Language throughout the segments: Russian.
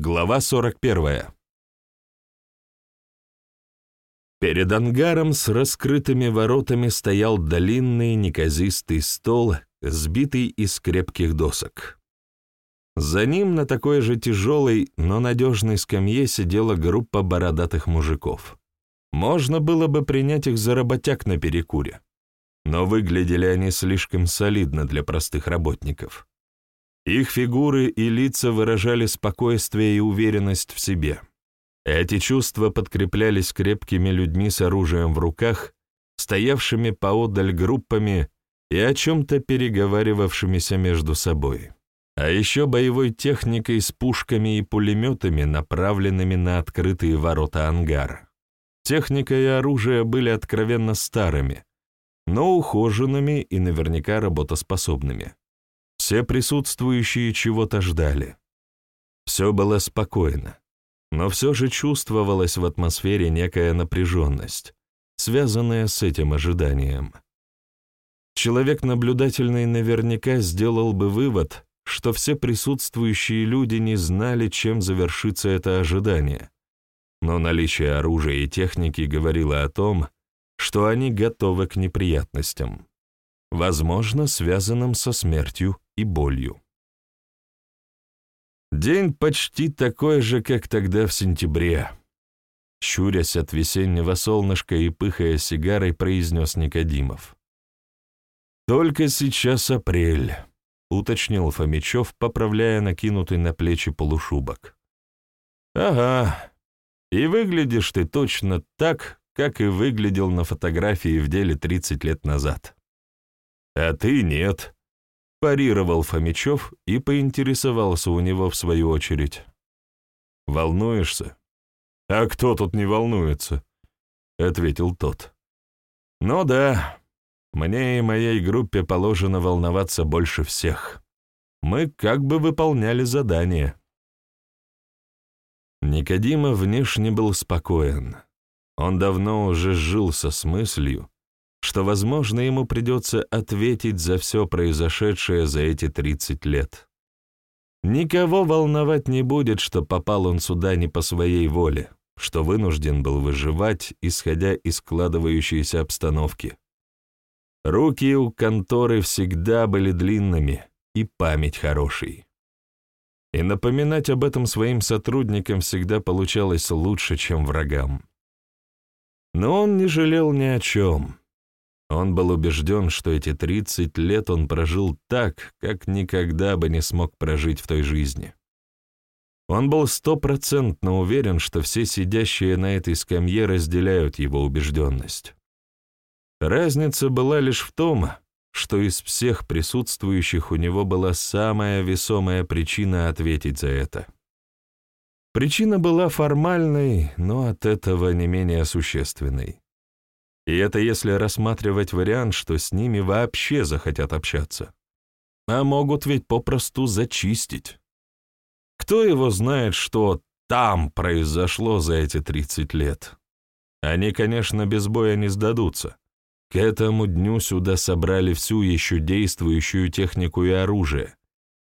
Глава 41. Перед ангаром с раскрытыми воротами стоял длинный неказистый стол, сбитый из крепких досок. За ним на такой же тяжелой, но надежной скамье сидела группа бородатых мужиков. Можно было бы принять их за работяг на перекуре, но выглядели они слишком солидно для простых работников. Их фигуры и лица выражали спокойствие и уверенность в себе. Эти чувства подкреплялись крепкими людьми с оружием в руках, стоявшими поодаль группами и о чем-то переговаривавшимися между собой. А еще боевой техникой с пушками и пулеметами, направленными на открытые ворота ангара. Техника и оружие были откровенно старыми, но ухоженными и наверняка работоспособными. Все присутствующие чего-то ждали. Все было спокойно, но все же чувствовалась в атмосфере некая напряженность, связанная с этим ожиданием. Человек наблюдательный наверняка сделал бы вывод, что все присутствующие люди не знали, чем завершится это ожидание, но наличие оружия и техники говорило о том, что они готовы к неприятностям, возможно, связанным со смертью и болью. День почти такой же, как тогда в сентябре. Щурясь от весеннего солнышка и пыхая сигарой, произнес Никодимов. «Только сейчас апрель», — уточнил Фомичев, поправляя накинутый на плечи полушубок. «Ага, и выглядишь ты точно так, как и выглядел на фотографии в деле 30 лет назад». «А ты нет», Парировал Фомичев и поинтересовался у него в свою очередь. «Волнуешься?» «А кто тут не волнуется?» — ответил тот. «Ну да, мне и моей группе положено волноваться больше всех. Мы как бы выполняли задание». Никодима внешне был спокоен. Он давно уже сжился с мыслью, что, возможно, ему придется ответить за все произошедшее за эти 30 лет. Никого волновать не будет, что попал он сюда не по своей воле, что вынужден был выживать, исходя из складывающейся обстановки. Руки у конторы всегда были длинными, и память хорошей. И напоминать об этом своим сотрудникам всегда получалось лучше, чем врагам. Но он не жалел ни о чем. Он был убежден, что эти 30 лет он прожил так, как никогда бы не смог прожить в той жизни. Он был стопроцентно уверен, что все сидящие на этой скамье разделяют его убежденность. Разница была лишь в том, что из всех присутствующих у него была самая весомая причина ответить за это. Причина была формальной, но от этого не менее существенной. И это если рассматривать вариант, что с ними вообще захотят общаться. А могут ведь попросту зачистить. Кто его знает, что там произошло за эти 30 лет? Они, конечно, без боя не сдадутся. К этому дню сюда собрали всю еще действующую технику и оружие,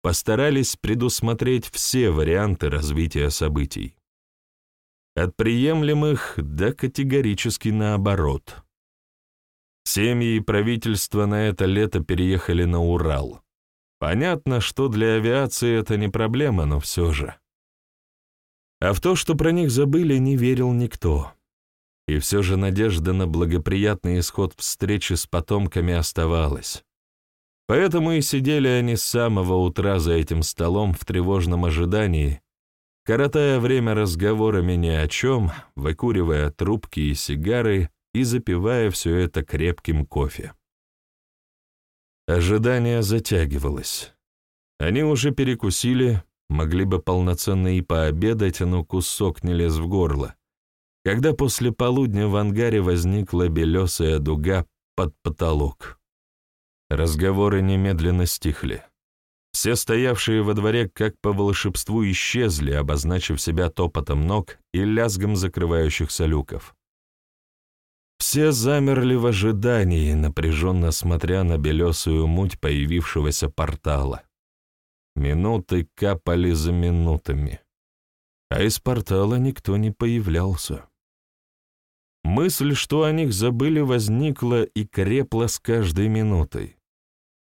постарались предусмотреть все варианты развития событий. От приемлемых до категорически наоборот. Семьи и правительство на это лето переехали на Урал. Понятно, что для авиации это не проблема, но все же. А в то, что про них забыли, не верил никто. И все же надежда на благоприятный исход встречи с потомками оставалась. Поэтому и сидели они с самого утра за этим столом в тревожном ожидании, коротая время разговорами ни о чем, выкуривая трубки и сигары и запивая все это крепким кофе. Ожидание затягивалось. Они уже перекусили, могли бы полноценно и пообедать, но кусок не лез в горло, когда после полудня в ангаре возникла белесая дуга под потолок. Разговоры немедленно стихли. Все стоявшие во дворе как по волшебству исчезли, обозначив себя топотом ног и лязгом закрывающихся люков. Все замерли в ожидании, напряженно смотря на белесую муть появившегося портала. Минуты капали за минутами. а из портала никто не появлялся. Мысль, что о них забыли, возникла и крепла с каждой минутой.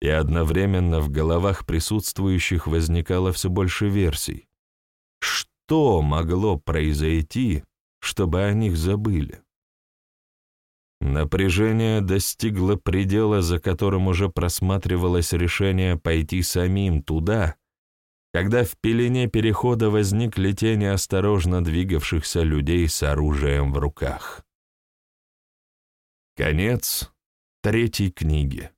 И одновременно в головах присутствующих возникало все больше версий. Что могло произойти, чтобы о них забыли? Напряжение достигло предела, за которым уже просматривалось решение пойти самим туда, когда в пелене перехода возникли тени осторожно двигавшихся людей с оружием в руках. Конец третьей книги.